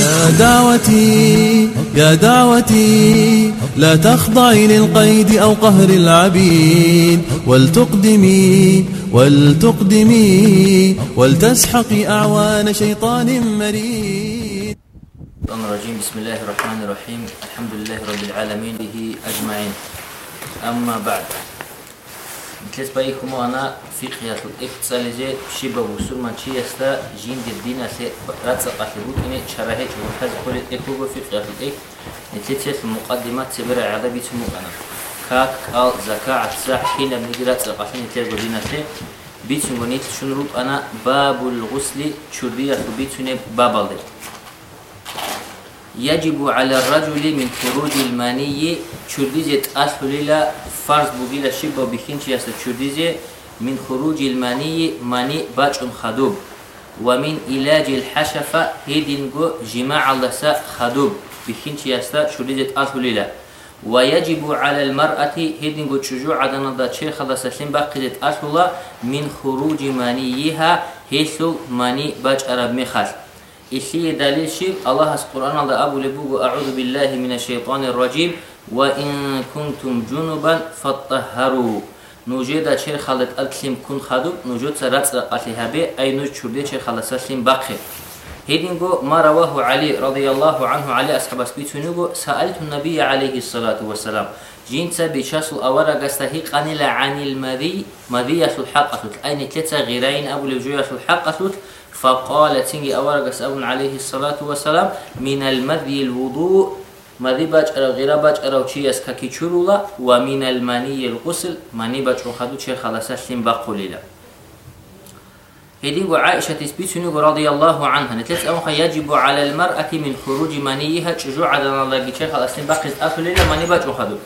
يا دعوتي يا دعوتي لا تخضعي للقيد أو قهر العبيد. ولتقدمي ولتقدمي ولتسحقي أعوان شيطان مريد. الرجيم بسم الله الرحمن الرحيم. الحمد لله رب العالمين به أجمعين. أما بعد. თესბა იქმო ანა ფიყიათუ ეგ წალიზე შიბაბუ სურმაჩი ესთა ჟინდი დინასე რაცა ყათიბუ კინე ჩარაჰე ჯურფაზ ხოლე ეგუბო ფიყიათუ ეგ ნეთიცეს მუყადიმა ცებრა ადაბიც მუყანა ქაკ ალ ზაკაათ საჰინა მიგრა წაყათინი თერგო დინასე. ბიცუნგონით შუნრუპ ანა ბაბულ გუსლი ჩურდიათუ ბიცუნე ბაბალდეთ يجب على الرجل من خروج الماني چوردیزه اصلیلا فرض بودیلا شیبا بخین چی است چوردیزه من خروج الماني ماني باچون خدوب ومن علاج الحشفة هيدينغو جماع لسا خدوب بخين چي استا چوردیزه اصلیلا ويجب على المرأة هيدينغو چجو عدنا دا چه خلص سلم بقيت اصلا من خروج مانيها هيسو ماني باچ عرب مخال eşi dəlil şi Allah Quran aldı Abu Lebugu A'udhu billahi mineşşeytanirracim və in kuntum junuban fattahharu نوجد چر خلت الکلم کن خدو نوجد سرت الهبه اینو چورده چر خلصا سلیم بقه بقي هيدينغو ما رواه علي رضي الله عنه علي أصحاب سبيتونيغو سألت النبي عليه الصلاة والسلام جينتا بشاسل أورا قستهي قنل عن المذي مذية الحقة أين تلتا غيرين أبو لجوية الحقة فقال تنجي أورغس أبن عليه الصلاة والسلام من المذي الوضوء؟ مذي باج أرو غير باج أرو أسكاكي چرولا ومن المني الغسل؟ مني باج خدو چي خلصت لين بقوليلا. هدين عائشة تثبتني رضي الله عنها. نتلت أمخا يجب على المرأة من خروج منيها چجو عدنا الله. چي خلصت لين بقيت أخليلا مني باج خدو.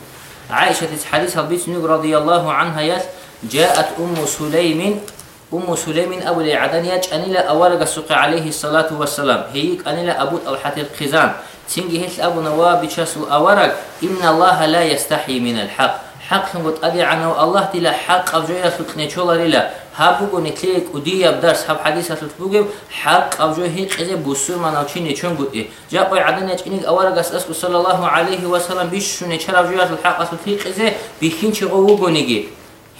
عائشة حديث بيتني رضي الله عنها يس جاءت أم سليم أم سليم أبو العدن يجأني أورق السوق عليه الصلاة والسلام. هيك أني أبو طلحة الخزان. تنجي هيك أبو نواب بشاسو أورق إن الله لا يستحي من الحق. حقهم وطبيعنا والله تلا حق أبجويا خلقنا شولا للا هابوكو نتلي كودية بدرس هاب حديث هتلتبوكم حق أبجوهي قزي بوسور ما نوشيني چون قوتي جاقوا عدن يجينيك أولا قس أسكو صلى الله عليه وسلم بيشو نتشار أبجويا الحق أسلتي قزي بيخين شغووكو نيجي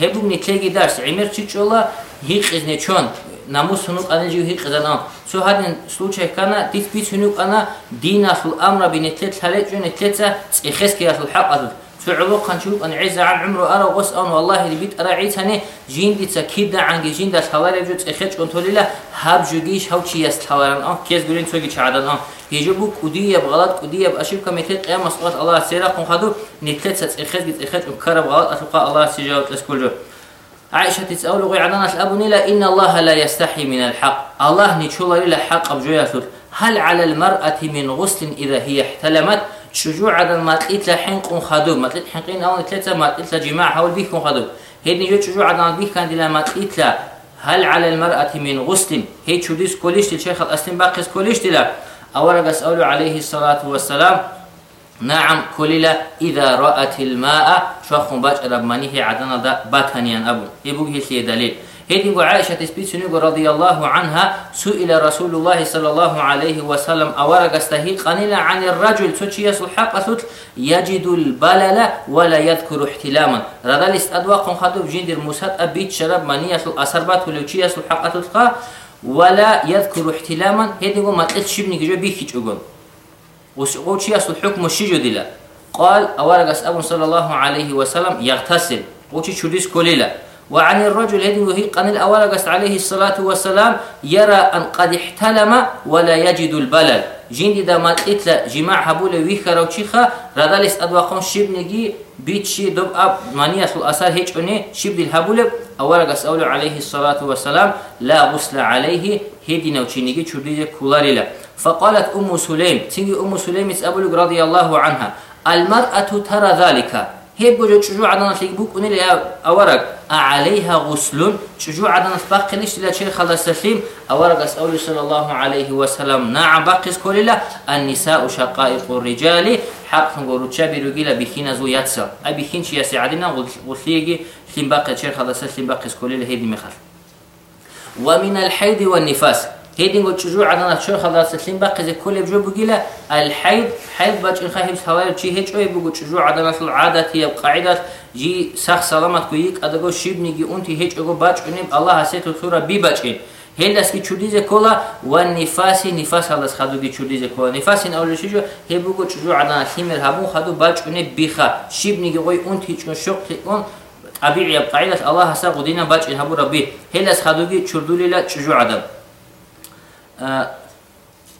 هبوك نتلي درس عمر تشيشولا هيقز نتشون ناموس هنوك أنا جيو هيق زنا سو هادن سلوچه كانا ديت بيت هنوك أنا دين أصل أمر بنتلت هلت جون نتلت سيخس كي أصل حق أصل فعلو كان شوف أن عيسى عن عمره أرى وس آن. والله اللي بيت أرى عيسى نه. جين عيتني جينديتsa كيدا عنجي جيندا حوالي جو تخيت كنتوليلا هاب جوجيش هاو شيء تشيس حوالان آه كيس جولين توجي چعدان آه يجبو كوديب غلط كوديب اشيب كمثل قيام مسقط الله سيرا قنخدو نتلتsa إخد بيت إخد وكرب غلط. أتوقع الله سيجاو تسكول جو. عائشة تسأل غي عدنا الأبو نيلا إن الله لا يستحي من الحق. الله نشولا للا حق بجوية هل على المرأة من غسل إذا هي احتلمت؟ شجوع عدن ما تلت لحين قن خدوب ما تلت حنقين أو تلت ما تلت جماع حول بيه قن خدوب هيد نجو شجوع عدن بيه كان دلا ما تلت هل على المرأة من غسل؟ هي شديس كوليش الشيخ الأسلم باقيس كوليش دلا أولا أسأل عليه الصلاة والسلام نعم كللا إذا رأت الماء شخص باج رب منيه عدنا دا باتنيان أبو. يبوغ هي دليل. Hej nego Aisha te spicu nego radijallahu anha suila Rasulullahi sallallahu alaihi wasallam avaraga stahi qanila ani rajul soči yasul haqa sut yajidul balala wala yadkuru ihtilaman. Radalist adwa qon khadub jindir musad abit sharab maniyasul asarbat huluchi yasul haqa tutqa ولا يذكر احتلاما هيدغو ما تلش ابنك جو بيكيج اوغون وسقوتشي اصل حكم الشجو دلا قال اورغس ابو صلى الله عليه وسلم يغتسل قوتشي شوريس كوليلا وعن الرجل هذه وهي قال الأورقس عليه الصلاة والسلام يرى أن قد احتلم ولا يجد البلل. جندي دا ما تتلا جماع هبول ويخرا وشيخا ردالس أدواقون شبنجي بيتشي دب أب مانية الأثار هيج أني شبد الهبول أورقس أولو عليه الصلاة والسلام لا غسل عليه هدي نوشينيجي شردية كولاريلا فقالت أم سليم تيجي أم سليم أبو رضي الله عنها المرأة ترى ذلك. هي بوجو شجوع عدنا في بوك وني أورق عليها غسل شجوع عدنا باقي نيش لا شيء خلاص سليم أورق أسأل صلى الله عليه وسلم نعم باقي سكول لا. النساء شقائق الرجال. حق نقول تشابي رجيلا بخين زو يتسا أي بخين شيء سعدنا غسليجي لين باقي شيء خلاص سليم باقي سكول لا هي دي مخال ومن الحيض والنفاس هيدين قد شجوع عدنا شو خلاص سليم بقى زي كل بجو بقيلة الحيض حيض باج إن خايف حوالي شيء هيك أي بقول شجوع عدنا في العادة هي قاعدة جي سخ سلامت كويك أدقو شيب نيجي أنتي هيك أقول باج إني الله هسيت الثورة بي باج إن هندس کی چودیز کولا و نفاسی نفاس هلس خدو کی چودیز کولا نفاس این اول شجو هی بگو چجو عدنا خیمر هبون خدو باج اونه بیخا شیب نگی قوی اون تیچ کن شوق اون طبيعي قاعدة الله هسا قدينا باج إنهابو ربي هل خدوغي چردولي لا چجو عدم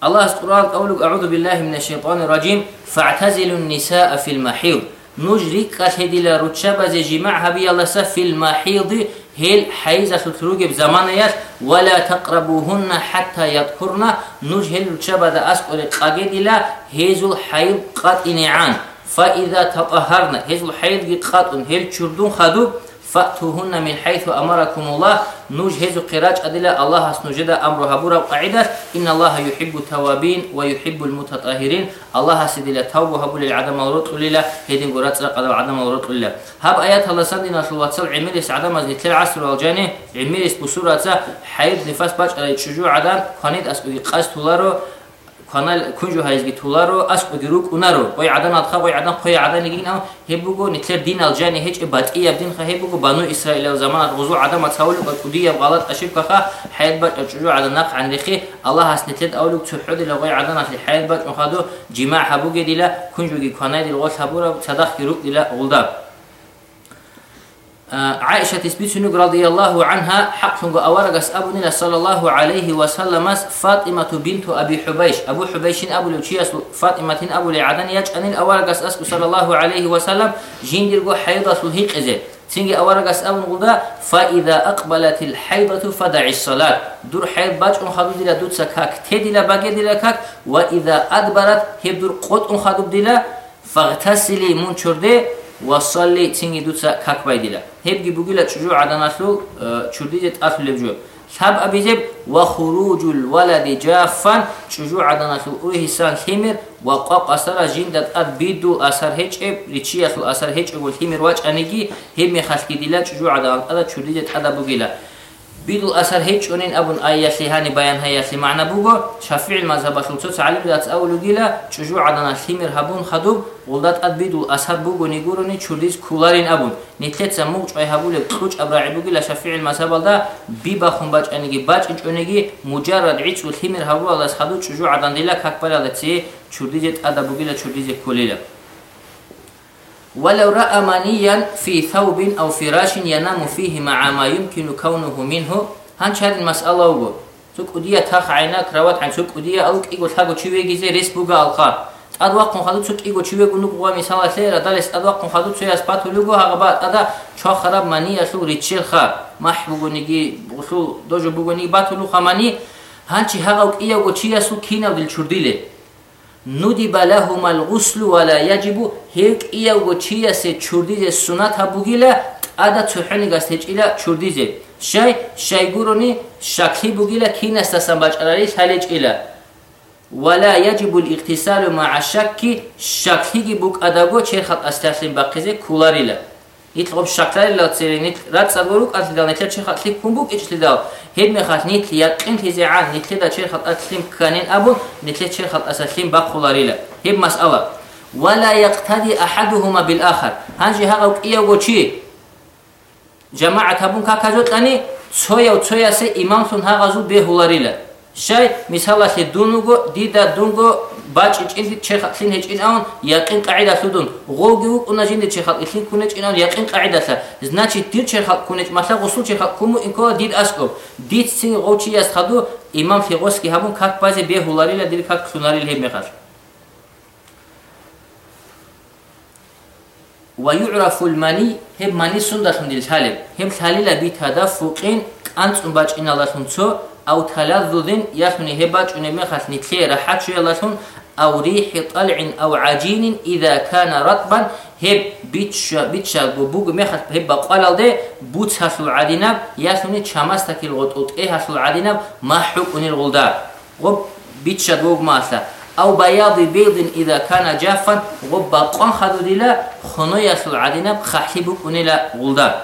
Allah iz Kur'an kavluk Euzu billahi mineşşeytanirracim Fa'tazilun nisaa fil mahid Nujri qaç hedilə rutşəbə zecimə həbi yallasa fil mahidi هل حيز تتروجب زمان يس ولا تقربوهن حتى يذكرن نجهل شبد أسقل قاقد لا هيز الحيض قد إنعان فإذا تطهرن هيز الحيض قد قد هل شردون خدوب فأتوهن من حيث أمركم الله نوج هزو قراج أدلة الله سنجد أمر هبورا قاعدة إن الله يحب التوابين ويحب المتطهرين الله سيدل توب هبول العدم ورط لله هيدين قرات قدر عدم ورط لله هب آيات الله سندنا في الواتساب عميرس عدم از نتل عصر والجاني عميرس بسورة حيض نفاس باج على شجوع عدم خانيد أسبقي قصد الله канал кунҷу ҳайзги туларо асқу гирук унаро ой адан адха ой адан қой адан гин ам хебуго нитлер дин алҷани ҳеҷ э батъи ябдин ха хебуго бану исраил заманат ғузу адама цавлу ва куди яб ғалат ашиб каха ҳайд ба чужу адан нақ андихи аллаҳ ас нитлер авлук цуҳуди ла ой адан асли ҳайд ба чухаду ҷимаъ ҳабуге дила кунҷу ги канай дил ғос ҳабура садақ гирук дила улда عائشة تثبت رضي الله عنها حق أورغس أبو صلى الله عليه وسلم فاطمة بنت أبي حبيش أبو حبيش أبو لوشيس فاطمة أبو لعدن يجأن الأورغس أسكو صلى الله عليه وسلم جندرغو حيضة الهيق إزي تنجي أورغس أبو نقول فإذا أقبلت الحيضة فدع الصلاة دور حيض باج أن خدو ديلا دوت سكاك تدلا باقي ديلا كاك وإذا أدبرت هب دور قط أن خدو ديلا فاغتسلي من شرده وصلي تنجي دوتسا كاكبايدلا هبجي بوغيلا تشجو عدناتلو چرديجة أصل لبجو سب أبيزب وخروج الولد جافا تشجو عدناتلو أوه سان خمر وقاق أسر جندت أد بيدو أسر هيج إب ريشي أصل أسر هيج أقول خمر واج أنيجي هم مخلقي ديلا تشجو عدنات أدا چرديجة أدا بدو أثر هيك أنين أبن أي يسليهاني بيان هي يسلي معنى بوغو شافعي المذهب خلصو تعليم دات أول جيلا شجوع عدنا الحمير هبون خدوب ولدات أد بدو أثر بوغو نيقوروني تشوليز كولارين أبون نتلتسا موج أي هبول قوش أبراعي بوغيلا شافعي المذهب دا بيبا خنباج أنيجي باج إنج أنيجي مجرد عيتس والحمير هبول ألاس خدوب شجوع عدن ديلا كاكبالا داتسي تشوليزت أدا بوغيلا تشوليز كوليلا ولو رأى منيا في ثوب أو فراش ينام فيه مع ما يمكن كونه منه هنچ هذه المسألة وقو سوك أدية تاخ عيناك روات عن سوك أدية أوك إيقو تاقو چوه جيزي ريس بوغا ألقا أد وقت خدو سوك إيقو چوه قنوك قوى مثال سيرا دالس أد وقت خدو سوى أسباتو لغو هغبات أدا چو خراب مني أسو ريچيل خا مح بوغو نگي بغسو دوجو بوغو نگي باتو لغو مني هنچي هغوك إيقو چي أسو كيناو دل چرديله нудиба лаҳума лғуслу вала яҷибу ҳек иявго чиясе чурдизе сунат ҳабугила ада цӯҳунигас ҳечила чурдизе. Шай шайгуруни шакҳи бугила кинастасан бачъарарис ҳалечила. Вала яҷибу лиқтисалу маа шакки шакҳиги бук адаго черхат астаслим бақизе куларила итлгоб шаклали лацеринит рацарук атлиданит чехатли кумбук ичлидав хед мехатнит яқин тизиан нитлида чехат атлим канин абу нитли чехат асатлим бақуларила хед масъала ولا يقتدي احدهما بالاخر هانجي هاغو قيوغو چی جماعت هبون كاكازوتاني цоя ва цоя се имамсун ҳағазу беҳуларила шай мисалати дунуго дида дунго бач ичин чехат лин хеч инаун якин каида судун. Гоги ук уна жинди чехат лин кунеч инаун якин каида са значит дир чехат кунеч масла гусул чехат куму инко дид аскоб дид син гочи яс хаду имам фигоски хамун как базе бе хуларила дир как сунарил хем мехаш ويعرف المني هم مني سندخن دل حالب هم حاليلا بي تدفقين قنص باچ ان الله سنцо او تلذذ يخني هباچ ان مخس نكلي راحت شو الله سن أو ريح طلع أو عجين إذا كان رطبا. هب بيتش بيتش بوق مخت هب قال ده بوت حصل عدينب يسوني شمس تكل غطوت إيه حصل عدينب ما حكون الغلدا غب بيتش بوق ماسا. أو بياض بيض إذا كان جافا. غب قن خذ دلا خنو يصل عدينب خحيب كنلا غلدا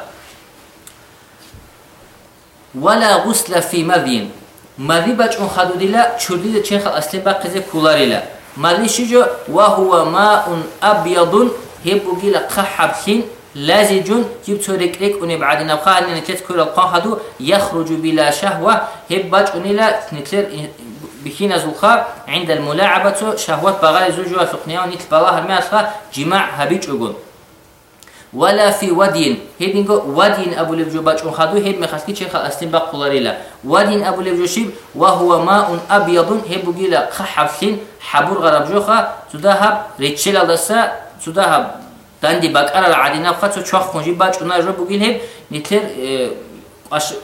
ولا غسل في مذين. مذي بچ اون خدودیلا چولی چه خل اصلی با قزه کولار مالشجو وهو ماء أبيض هبو هبوغي لقحبحين لازج جيب توريك ريك وني بعد نبقى أننا نتذكر القاهدو يخرج بلا شهوة هباج أنيلا نتلر بكين زوخا عند الملاعبة شهوة بغالي زوجها فقنية ونيت بلاها الماسخة جماع هبيج أقول. Ҷимаъ ҳабичугун вала фи вадин ҳединго вадин абулевҷо бачун хаду ҳеб мехаст ки чеха астин ба қуларила вадин абулевҷо шиб ва ҳува маун абьядун ҳебугила қаҳафлин ҳабур ғарабҷоха цуда ҳаб речелалдаса цуда ҳаб данди бакарал адинавха цо чох хунжи бачунажо бугил ҳеб нитлер э,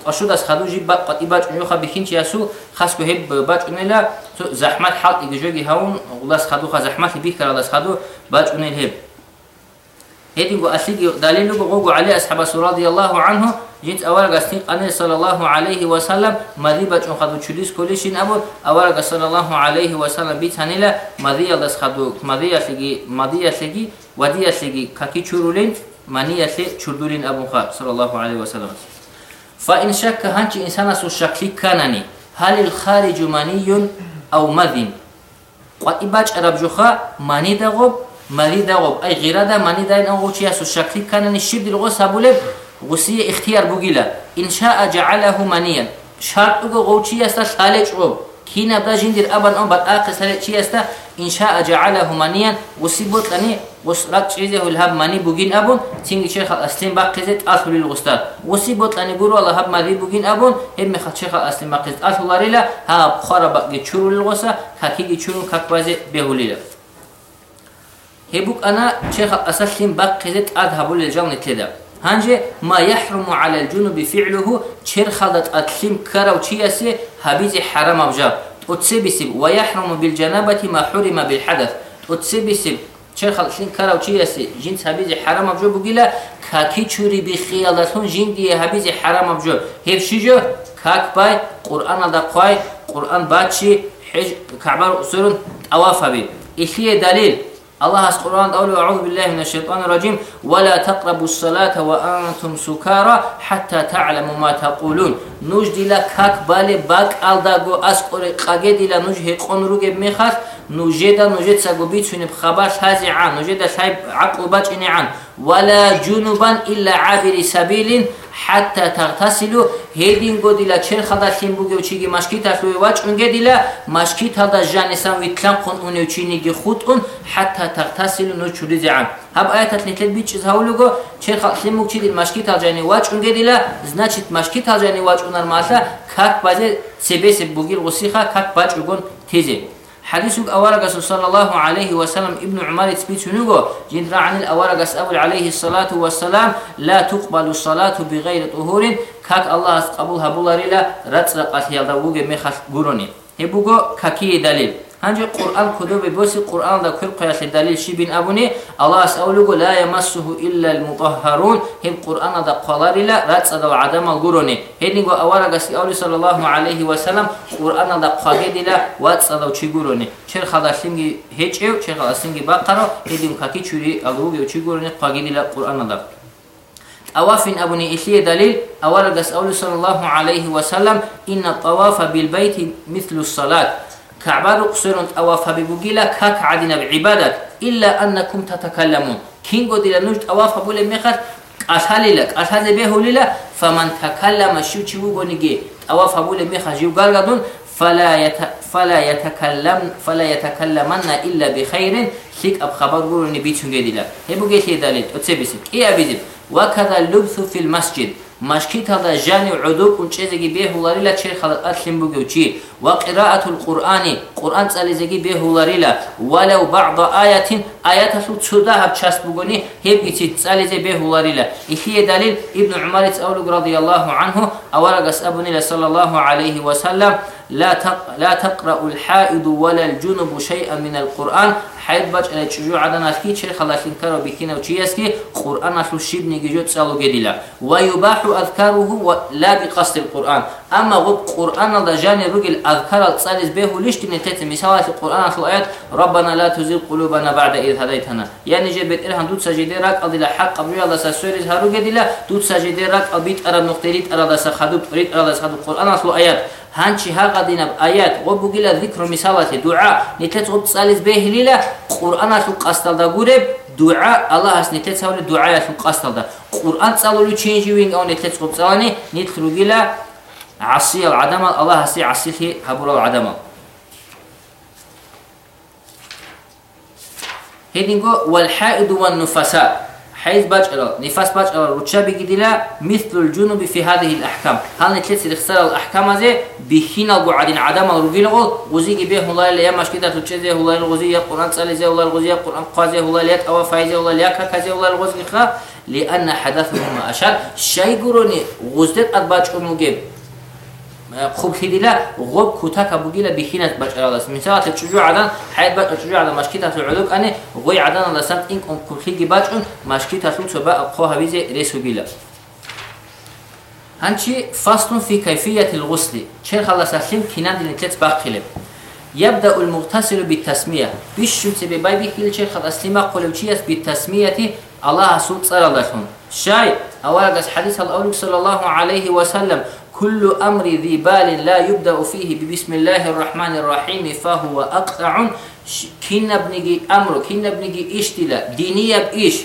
ашуд аз хаду жи қати бачунёха бихин чи асу хаску ҳеб бачунела заҳмат ҳалқ игижоги ҳавун улас хадуха заҳмати бих карал аз хаду бачунел ҳеб هدينغو أسيدي دليل بغوغو علي أصحاب رضي الله عنه جيت أولا قستين قني صلى الله عليه وسلم مذيبة خدو چليس كلشين أبو أولا صلى الله عليه وسلم بيت هنيلا مذيا دس خدو مذيا سيجي مذيا سيجي وديا سيجي كاكي چورولين منيا سي چردولين أبو خا صلى الله عليه وسلم فإن شك هنچ إنسان سو شكلي كانني هل الخارج مني أو مذين قطيباج عرب جوخا مني دغوب маридағоб ай ғирада манидайн оғу чи асу шакли канани шибдил ғо сабулеб ғусия ихтияр бугила иншаа ҷаалаҳу маниян шартуго ғов чи аста салечғоб кина да жиндир абан он бад ақи сале чи аста иншаа ҷаалаҳу маниян ғуси ботлани ғусрат чизе ҳулҳаб мани бугин абун тинги чехал аслин бақизе талҳулил ғустар ғуси ботлани гуру аллаҳаб мари бугин абун ҳем мехал чехал аслин бақизе талҳуларила ҳа бхора баги чурулил ғуса какиги чурун какбазе беҳулила هبوك أنا شيخ أسلم بقيت أذهب للجنة كذا هنجي ما يحرم على الجنوب فعله شير خلط أتلم كرا وشياسي هبيزي حرام أبجاب أتسبسب ويحرم بالجنابة ما حرم بالحدث أتسبسب شير خلط أتلم كرا وشياسي جنس هبيزي حرام أبجاب بقيلا كاكي چوري بخيالتون جن دي هبيزي حرام أبجاب هب شجو كاك باي قرآن دا قاي قرآن باتشي حج كعبار أسرون أوافا بي إخيه دليل الله از قرآن قال اعوذ بالله من الشيطان الرجيم ولا تقربوا الصلاة وانتم سكارى حتى تعلموا ما تقولون نوج ديلا كاك بالي باك الداغو اس قري قاگه ديلا نوج هقون روگه مخاس نوجدا نوجد ساگو بيتسوني بخبر هازي عن نوجدا سايب عقل باچني عن ولا جنوبا الا عابر سبيل حتى تغتسلوا هيدين غوديلا چر خدا تيم بوگو چيگي مشكي تاسوي واچ اونگه ديلا مشكي تا جانسان ويتلان قون اونو چينيگي خودون حتى تغتسلوا نو چوري زعان هب آيات تلتل بي چيز هاولوگو چر خدا تيم بوگ چيدي مشكي تا جاني واچ اونگه ديلا значит مشكي تا جاني واچ اونر ماسا как базе себесе бугил гусиха как бач угон тезе حديث أورقس صلى الله عليه وسلم ابن عمر تبيتنوغو جند عن الأورقس أول عليه الصلاة والسلام لا تقبل الصلاة بغير طهور كاك الله قبول هبولاري لا رتسرق أتيال دوغو مخش قروني هبوغو كاكي دليل ҳанҷи қуръан кудуби боси қуръанда кӯр қоясли далил шибин абуни аллоҳ ас авлугу ла ямассуҳу илла лмутаҳҳарун ҳин қуръанада қоларила рацадал адамал гурони ҳединго аварагаси авли саллаллоҳу алайҳи васалам қуръанада қагедила вацадав чи гурони чер хадаслинги ҳечев чер хадаслинги бақаро ҳедин каки чури агруги чи гурони қагедила қуръанада طواف أبني إثي دليل أورغس أولي صلى الله عليه وسلم إن الطواف بالبيت مثل الصلاة كعبار قصيرون أواف ببقيلا كاك عدنا بعبادة إلا أنكم تتكلمون كين قد إلى نجد أواف بولي مخر أسهل لك أسهل به لله فمن تكلم شو شو بنيجي أواف بولي مخر جيو قال فلا يت فلا يتكلم فلا يتكلمن إلا بخير سيك أب خبر قولني بيتشون قديلا هبو قيت دليل أتسبسك إيه أبيزب وكذا اللبث في المسجد Maşkitala jani udukun çezegi behularıyla çer halakat limbuguci ve qiraatul Kur'ani Kur'an çalezegi behularıyla velev ba'da ayetin ayata su çuda hab çasbuguni hep içi çaleze behularıyla İhliye dalil İbn Umar et Avlug radıyallahu anhu avaragas abunile sallallahu aleyhi ve sellem لا تقرأ الحائض ولا الجنب شيئا من القرآن. حيث باج على چجو عدن اسكي چه خلاشين كارو بكينا وچي اسكي قرآن اسلو شيب نگجو تسالو گدلا ويباح أذكاره لا بقصد القرآن. أما غد قرآن دا جاني رجل أذكار تصالز به ليش تنتت مثالات القرآن اسلو آيات ربنا لا تزيغ قلوبنا بعد إذ هديتنا يعني جبت إرهان دوت سجده راك قضي حق قبل الله سسوريز هارو گدلا دوت سجده راك قبيت أرى نقطة ريت أرى دا سخدو ريت أرى دا سخدو قرآن اسلو آيات ჰანჩი ჰაგადინაბ აიატ ყობუგილა ზიქრ მისავათი დუა ნითეც ყობ წალის ბეჰლილა ყურანას უკასტალდა გურებ დუა ალაჰას ნითეცავლე დუაიას უკასტალდა ყურან წალული ჩინჯივინ ონ ნითეც ყობ წალანი ნითრუგილა ასიალ ადამალ ალაჰასი ასიხი ჰაბურალ ადამალ. ჰედინგო ვალ ჰაიდუ ვან ნუფასა нитлец ҳавли дуаясу қасталда қуръан цалулу чинживинг ав нитлец ғоб цалани нитругила асиял адамал аллаҳаси асихи ҳабурал адамал ҳединго валҳаиду ваннуфаса ҳайз бачъра нифас бачъра руча бигидила мислу лҷунуби фи ҳадиҳи лаҳкам ҳал нетлеси рихсарал аҳкамазе бихинал гуадин адамал ругилғо ғузиги бе ҳулайла я машкида тучезе ҳулайл ғузи я қуръан цализе ҳулайл ғузи я қуръан қазе خوب خیلی هيدلا غوب کوتاه كوتاكا بوجيلا بخينت باش است مثال تشجوع عدن حيت باش عدن مشکی مشكيتا علوق آنی غوی عدن على سنت انك ام كل هيدي باجون مشكيتا تلتو بقى قوها بيزي ريسو بيلا هنچی فصل في كيفية الغسل شين خلص أخيم كنان دين تلت باقلب يبدأ المغتسل بالتسمية بيشو تبي باي بيكيل شين خلاص لما قلوشيس بالتسمية الله سوق صلى الله عليه شاي أولا حديث الأول صلى الله عليه وسلم كل أمر ذي بال لا يبدأ فيه ببسم الله الرحمن الرحيم فهو أقطع. كنا بنجي أمر كنا بنجي إيش تلا؟ دينية بإيش؟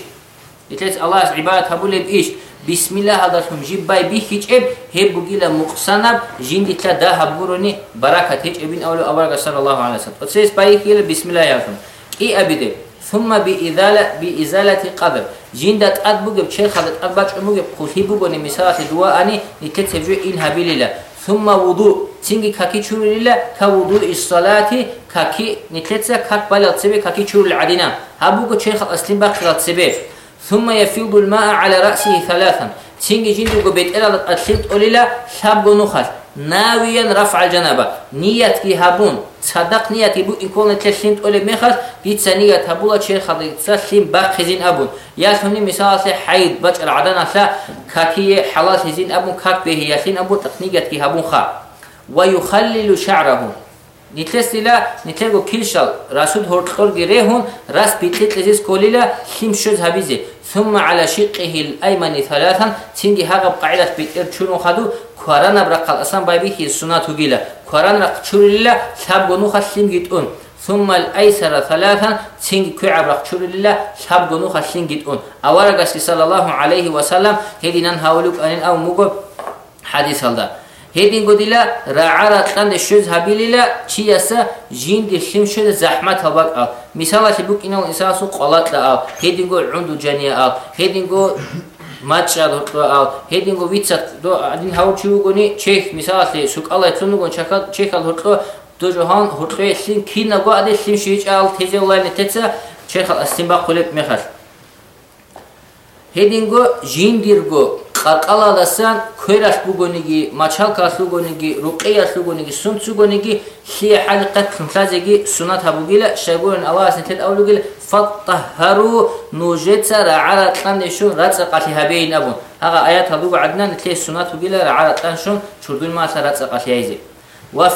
يتلس الله عبادة هبول بإيش؟ بسم الله هذا هم جيب باي بيه هيج إب هبو جيلا مقصنب جين دي تلا ده هبوروني بركة هيج إبن أولو أبرك صلى الله عليه وسلم. وتسيس باي كيلا بسم الله يعلم إيه أبدي ثم بإزالة بإزالة قبر جند أتبوجب شيء خد أتبج أموجب قتيبو بني مسالة دواء أني نكتب جو إن هبيل ثم وضوء تيجي كاكي شو لله كوضوء الصلاة كاكي نتتسا كاك بالا تسبي كاكي شو العدينا هبوجب شيء خد أسلم بقى تسبي ثم يفيض الماء على رأسه ثلاثا. تيجي جند قبيت إلى أتلت أوليلا ثاب نخش ناويا رفع الجنابة نية كي هابون صدق نية بو إن كون تلسين تقول مخص بيتسا نية هبولا شير خضي تسلين باق خزين أبون يا ثوني مثال سي حيد بچ العدنا سا كاكي حلال خزين أبون كاك به ياسين أبون تقنية كي هابون خا ويخلل شعره نتلسلا نتلقو كيلشال رسول هورتخور جريهون راس بيتلت لزيز كوليلا خيم شوز هبيزي ثم على شقه الأيمن ثلاثا تنجي هاقب قاعدة بيتر چونو خدو كوران برقال أسان بايبي سناتو جيلا كوران رق چوريلا ثاب غنوخا سلم جيتون ثم الأيسر ثلاثا تنجي كوي عبرق چوريلا ثاب غنوخا سلم جيتون أورغا صلى الله عليه وسلم هدي نان هاولوك أنين أو مغو حديث hedin godila ra'ara qande shuz habilila chiyasa jindi shimshada zahmat habak al misala shi bu kinal isasu qalat al hedin go undu janiya al hedin go matcha do al hedin go vitsa do adin hauchu goni chek misala shi sukala tunu gon chakal chekal hotlo do johan hotlo sin kina go ade sin shich al tezelayne tetsa chekal astimba qulib mehal hedin go jindir go خرقلاده سان کیرش بگونیگی مچال کاش بگونیگی رقیاش بگونیگی سنت هي خی حلقه خمسازگی سنت هبوگیله شیبون الله سنت اولوگیله فطهرو نوجت سر عرق تنشون رت سقاطی هبین ابون هاگ آیات هبوگ عدنان تلی سنت بگیله عرق تنشون چردن ما سر رت سقاطی هیزی و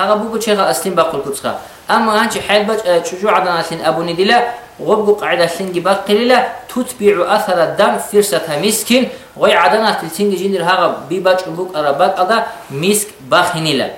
هذا بوكو شيخ أسلم باقول كتسخا أما هانش حيل بج شجوع آه، عدنا أسلم أبو ندلا وبقو قاعدة أسلين جباق قليلا تتبع أثر الدم فرصة مسكين غي عدنا تلسين جندر هاغا بيباج أبوك أرباك أدا مسك باخنيلا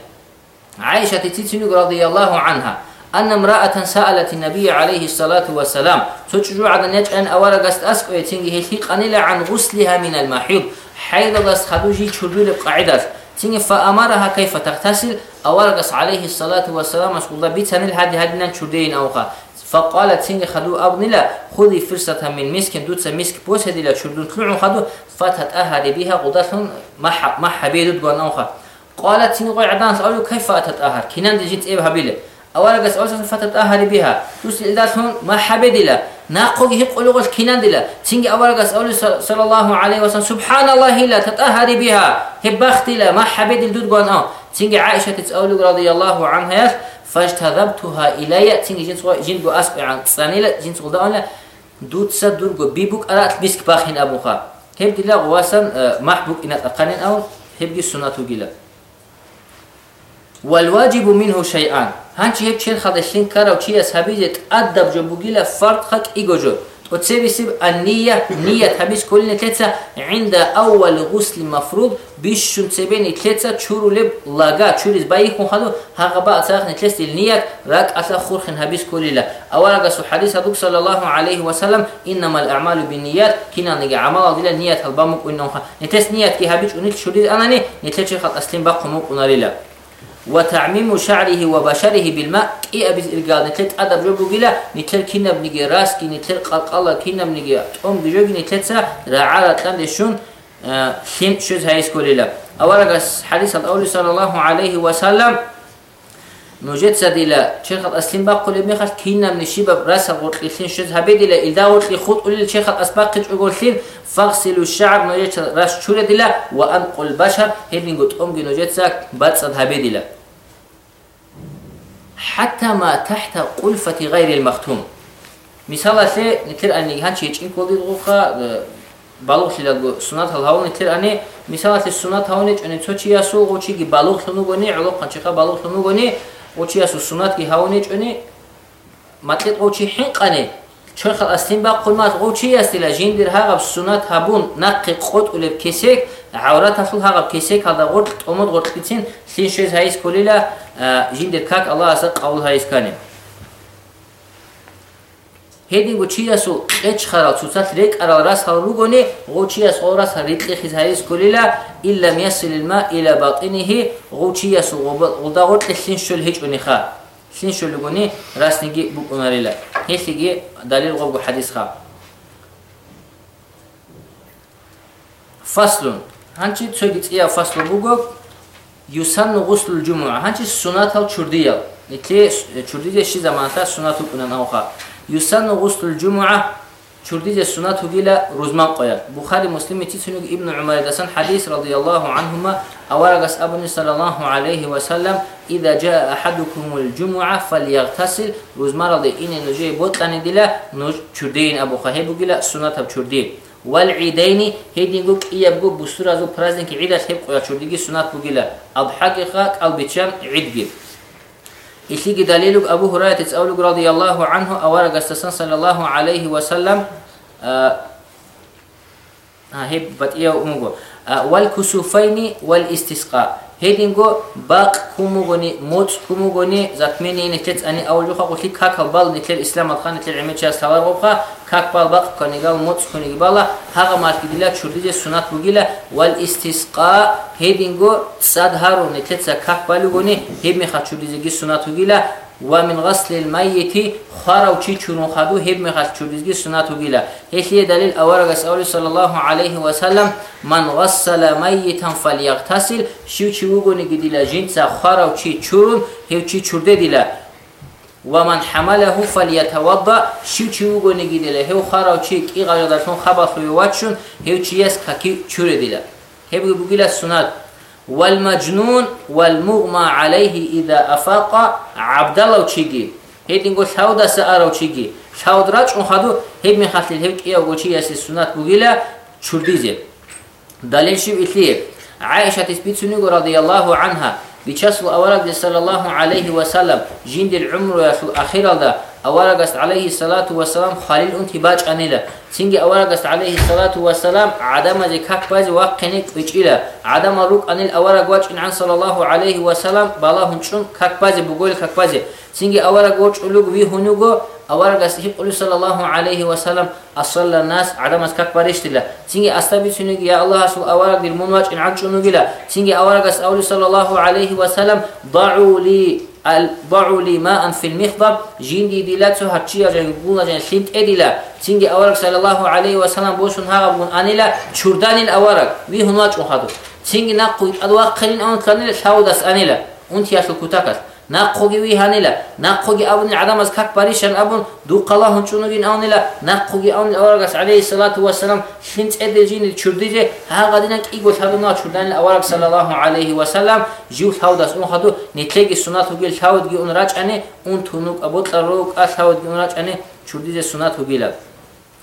عائشة تتسنق رضي الله عنها أن امرأة سألت النبي عليه الصلاة والسلام تشجوع عدا نجع أن أولا قست أسك ويتنجي هيتيق أنيلا عن غسلها من المحيض حيث قست خدوجي تشربي لبقاعدة تنجي فأمرها كيف تغتسل؟ أورقص عليه الصلاة والسلام أشكل بيتن الهدي هدنا شدين أوقا. فقالت سنجي خدو أبنلا خذي فرصة من مسك دوتس مسك بوس هدي شدون طلعوا خدو فتت أهل بها قدرتهم ما حبيدت قوان أوقا. قالت سنجي قوي عدان سألو كيف أتت أهل كنان دي جنت إبها بيلي أولا قص أولا فتت أهل بها دوس إلداتهم ما حبيدلا ناقوغي هيق أولوغش كنان دلا سنجي أولا قص أولو صلى الله عليه وسلم سبحان الله لا تتأهل بها هبختلا ما حبيدل دوت قوان أوقا تنجي عائشة تسأل رضي الله عنها فاجتذبتها إلي؟ تنجي جنس جنبو أسبع عن سانيلا جنس قلت أنا دوت سدور جو بيبوك على بيسك باخين أبو خا هب دلا غواسن محبوك إن أقنن أو هب جي سنة جيلا والواجب منه شيئان هانش هب شين خدشين كارو شيء أسهبيجت أدب جنبو جيلا فرد خك إيجو جو. وتسيبسب النية نية تمس كل نتلتسا عند أول غسل مفروض بيشون تسيبين نتلتسا تشورو لب لاغا تشوريز باي خون خدو هاغبا أتساق نتلتس النية راك أتلا خورخن هبس كل لا أولا قصو حديث هدوك صلى الله عليه وسلم إنما الأعمال بالنيات كنا نجي عمل ديلا نية هالبامك وإنهم نتلتس نية كي هبس ونت تشوريز أنا نتلتس خط أسلم باقمك وناليلا وتعميم شعره وبشره بالماء. كي أبي إلقال نتلت أدب جبو قلا نتلت كنا بنجي راس كي نتلت قلقلا كنا بنجي أم بجوغي نتلت سا رعالة تندشون هم آه، شوز هايس كوليلا أولا حديث الأولي صلى الله عليه وسلم نوجد سديلا شيخ الاسلم باقول ابن خال كينا من شيبا راس الغرقلين شوز هبيدلا اذا ورقلي خود قولي الشيخ الاسباق قولين فاغسلوا الشعر نوجد راس شورة دلا وانقل البشر هيدين قلت امجي نوجد ساك باتصد هبيدلا حتى ما تحت قلفة غير المختوم مثال أسي نتر أني هانش يجين كل دغوخا балуғ шида сунат ҳалҳавон нитир ани мисалати сунат ҳавони чуни цо чи ясу очи ги балуғ хину гони улуқ қанчиқа балуғ хину гони очи ясу сунат ги ҳавони чуни матлит очи хин қани чой хал астин ба қулмат очи ястила жиндир ҳағаб сунат ҳабун наққи қот улеб кесек аврат асул ҳағаб кесек ҳалда ғурт омуд ғурт китин син шез ҳаис кулила жиндир как аллаҳ аса қавл ҳаис канем ҳедингу чи асу қеч харал цуцат рек арал рас хал ругони ғу чи ас ғу рас ритқи хиз ҳаис кулила илла миясил илма ила батиниҳи ғу чи асу ғуда ғурт лин шул ҳеч униха лин шул лугони расниги букунарила ҳеслиги далил ғобгу ҳадис ха фаслун ҳанчи цоги ция фаслу бугоб юсанну ғуслу лҷумуа ҳанчи юсанну гуслул ҷумуа чурдизе суннат хугила рӯзман қояд бухари муслими тисунуг ибну умари дасан ҳадис радияллоҳу анҳума аварагас абуни салаллоҳу алайҳи васаллам ида ҷаа аҳадукумул ҷумуа фалягтасил рӯзмаради ини нуҷеи ботанидила нуҷ чурдеин абухаҳе бугила суннатаб чурдии والعيدين هيدين جوك إياب جو بسورة زو برازن كعيدة هيب قيا شرديجي سنات بقولة أضحك خاك أو بتشام عيد جيب إشيك دليلك أبو هريرة تسألك رضي الله عنه أورا قستسان صلى الله عليه وسلم آه, آه، هي بطئية أمه. آه والكسوفين والإستسقاء. Хединго бак кумугони моц кумугони закмени нетец ани аулюха гохи кака бал нетлер ислам алхан нетлер эми час тавар гопха как бал бак канигал моц куниги бала хага маркидила чурдизе сунат бугила вал истисқа хединго садхару нетлеца как балугони хеми хачурдизеги сунат бугила ميخا چورديجي سنات بوغيلا ва мин ғасли лмайити харав чи чунун хаду ҳеб мехад чурдизги сунату гила ҳеслие далил аварагас авли салаллаҳу алайҳи васалам ман ғассала майитан фалягтасил шив чи вугониги дила жинца харав чи чурун ҳев чи чурде дила ва ман ҳамалаҳу фалятавадда шив чи вугониги дила ҳев харав чи қиғаёдарсон хабасуюватшун ҳев чи яс каки чуре дила ҳебги бугила сунат والمجنون والمغمى عليه إذا أفاق عبد الله وشيجي هيدين قول شاودا سأرا وشيجي شاود راج أخذو هيد من خاطر الهيك إيه وشي يسي السنة بقيلة شرديزي دليل شو إثليه عائشة تثبت سنو رضي الله عنها بيشاسل أورق صلى الله عليه وسلم جند العمر الأخير ده أورق عليه الصلاة والسلام خليل أنت باج أنيلا سنجي أورق عليه الصلاة والسلام عدم ذكاك باز واقنك وجيلا عدم روك أن الأورق واج عن صلى الله عليه وسلم بالله شون كاك باز بقول كاك باز سنجي أورق واج ألوك وي هنوغو أورق هيب قول صلى الله عليه وسلم أصلى الناس عدم كاك بارشتلا سنجي أستبي سنجي يا الله سو أورق دير من واج عن شنوغلا سنجي أورق أولي صلى الله عليه وسلم ضعوا لي ضعوا لي ماء في المخضب جيندي ديلاتو هاتشيا جان بونا جان سنت اديلا سنجي أورق صلى الله عليه وسلم بوشن هاغا بون أنيلا شردان الأورق وي هنواج أخذو سنجي نقوي أدواق قلين أون كانيلا نقوغي وي هانيلا نقوغي أبن العدم از كاك باريشان أبن دو قلا هنچونوغين أونيلا نقوغي أون الأوراقس عليه الصلاة والسلام شنج أدلجين الچردجي ها غدينك إيقو تابنا چردان الأوراق صلى الله عليه وسلم جيو تاوداس اون خدو نتلقي سناتو جيل تاودگي اون راجعني اون تونوك أبوتلروك أتاودگي اون راجعني چردجي سناتو جيلا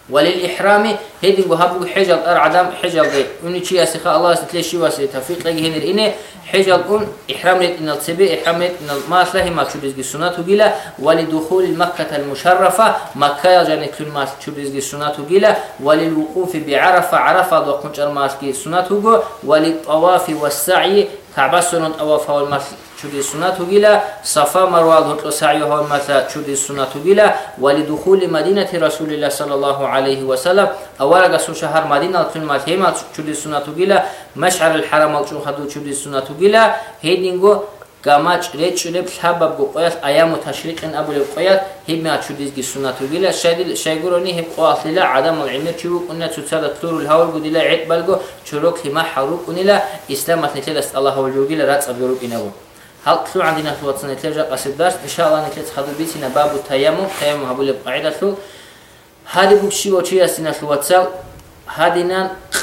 وللإحرام هدي وهب حجل أر عدم حجل دي أني شيء سخاء الله ستلي شيء واسي تفيق لقي هنر إني حجل أن إحرام لت إن التبي إحرام إن ما لهي ما تشوب السنة وقيلة ولدخول مكة المشرفة مكة يجان كل ما تشوب رزق السنة وقيلة وللوقوف بعرفة عرفة دوقنش الماس كي السنة وقو وللطواف والسعي تعبسون أو فاول مثل چودی سنت وگیلا صفا مروه دوت سعی ها مثلا چودی سنت وگیلا ولی دخول مدینه رسول الله صلی الله علیه و سلم. اول گسو شهر مدینه تون متهم چودی سنت وگیلا مشعر الحرم چون خدو چودی سنت وگیلا هیدینگو გამაჭრეჭრებ შაბაბ გოყიას აიამოთა შრიყენ აბულე ყიას ჰიბმა ჩუდიზგი სუნათუ გილა შედილ შეგურონი ჰებ ყალილა ადამ ალიმერ ჩუ კუნა ცუცადა თურულ ჰაულ გუდილა ეტბალგო ჩუროკ ჰიმა ჰარუ კუნილა ისლამათ ნიტელა სტალა ჰაულ გილა რაცაბიურუ კინაგო هل عندنا في وطن الترجع قصد درس إن شاء الله نكتب خذ بيتنا باب التيمم تيمم هبول القاعدة هذا بوكشي وشي أسنا في واتساب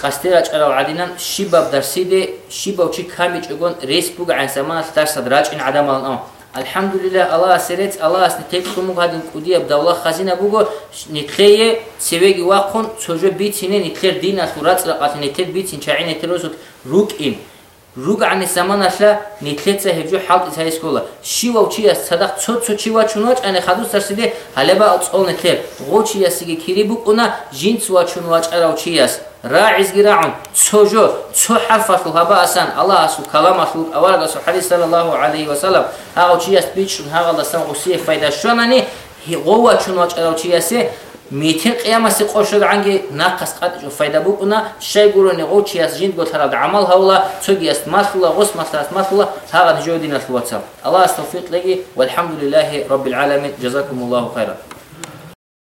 қастера ҷарав адинан шибаб дарсиде шибав чи ками ҷугон рес буг айсаман дарсад раҷин адамал ам алҳамдулиллаҳ аллаҳ асерец аллаҳ ас нитек кумуг ҳадин кудияб давла хазина буго нитлее севеги вақун цожо битине нитлер дин асу рацра қати нитет битин чаи нитлеросут рук ин ругани саманаша нитлеца хеҷу ҳалқи саискола шивав чи аст садақ цоцо чива чуноч ани хадус тарсиде ҳалеба цол нитлер ғо чи астиги кири букуна жинс ва чунвач арав чи аст раъизги раъун цожо цо ҳарфашу ҳаба асан аллаҳ асу калам асу аваргасу ҳадис салаллаҳу алайҳи васалам ҳағо чи аст бичун ҳағалдасан ғусие файдашонани ғова чунвач арав чи асе метин қиямаси қошуганги нақас қатиҷо файда букуна шай гурони ғо чи аст жинд готарад амал ҳавла цоги аст масла ғус масла аст масла ҳага ҷои дин аст ватсаб аллаҳ аст тавфиқ леги валҳамдулиллаҳи роббилаламин ҷазакум аллоҳу хайран